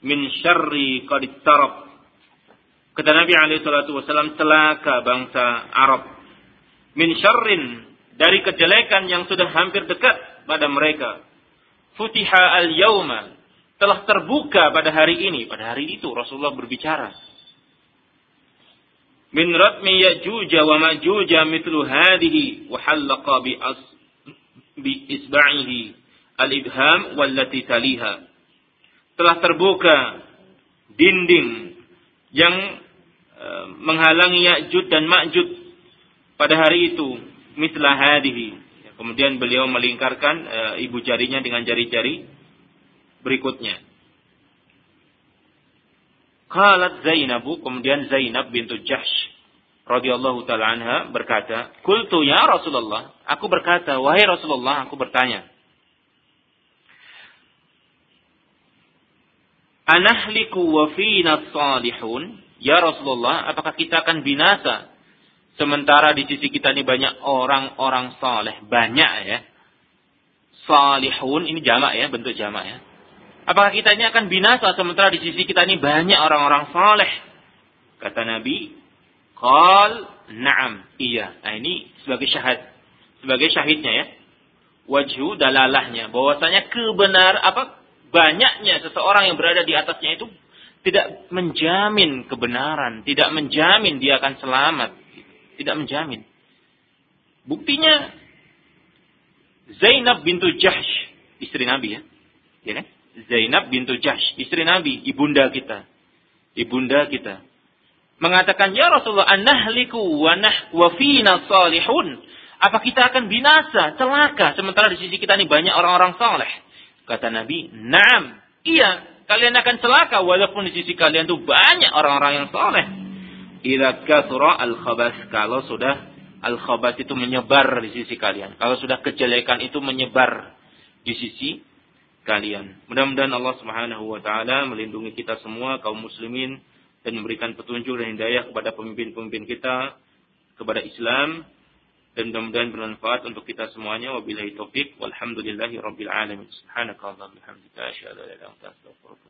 min syarri qad tarab. Kata Nabi alaihi salatu wasallam celaka bangsa Arab min syarrin dari kejelekan yang sudah hampir dekat pada mereka. Futiha al-yauma telah terbuka pada hari ini. Pada hari itu Rasulullah berbicara. Min ratmi ya'juj wa ma'juj mithlu hadhihi wa halaqa bi as bi isba'ihi al-ibham wallati taliha. Telah terbuka dinding yang uh, menghalangi Ya'juj dan Ma'juj pada hari itu mitlah hadihi. Kemudian beliau melingkarkan uh, ibu jarinya dengan jari-jari berikutnya. Qalat Zainabu, kemudian Zainab bintu Jahsh radhiyallahu taala anha berkata, "Qultu ya Rasulullah, aku berkata, wahai Rasulullah, aku bertanya, Anahliku wa fina salihun? Ya Rasulullah, apakah kita akan binasa Sementara di sisi kita ini banyak orang-orang saleh, banyak ya. Salihun ini jamak ya, bentuk jamak ya. Apakah kita ini akan binasa sementara di sisi kita ini banyak orang-orang saleh? Kata Nabi, "Qal na'am." Iya. Nah, ini sebagai syahid, sebagai syahidnya ya. Wajhu dalalahnya bahwasanya kebenar apa banyaknya seseorang yang berada di atasnya itu tidak menjamin kebenaran, tidak menjamin dia akan selamat. Tidak menjamin. Buktinya Zainab bintu Jahsh, istri Nabi ya. Ya kan? Zainab bintu Jahsh, istri Nabi, ibunda kita. Ibunda kita. Mengatakan, "Ya Rasulullah, annahliku wa nah wa fina salihun." Apa kita akan binasa, celaka sementara di sisi kita ini banyak orang-orang saleh? Kata Nabi, "Na'am." Iya, kalian akan celaka walaupun di sisi kalian itu banyak orang-orang yang saleh idza kathura al khabas kalau sudah al khabas itu menyebar di sisi kalian kalau sudah kejelekan itu menyebar di sisi kalian. Mudah-mudahan Allah Subhanahu wa taala melindungi kita semua kaum muslimin dan memberikan petunjuk dan hidayah kepada pemimpin-pemimpin kita kepada Islam dan mudah-mudahan bermanfaat untuk kita semuanya. Wabillahi taufik walhamdulillahi rabbil alamin. Subhanakallahumma wa bihamdika asyhadu an la ilaha illa anta astaghfiruka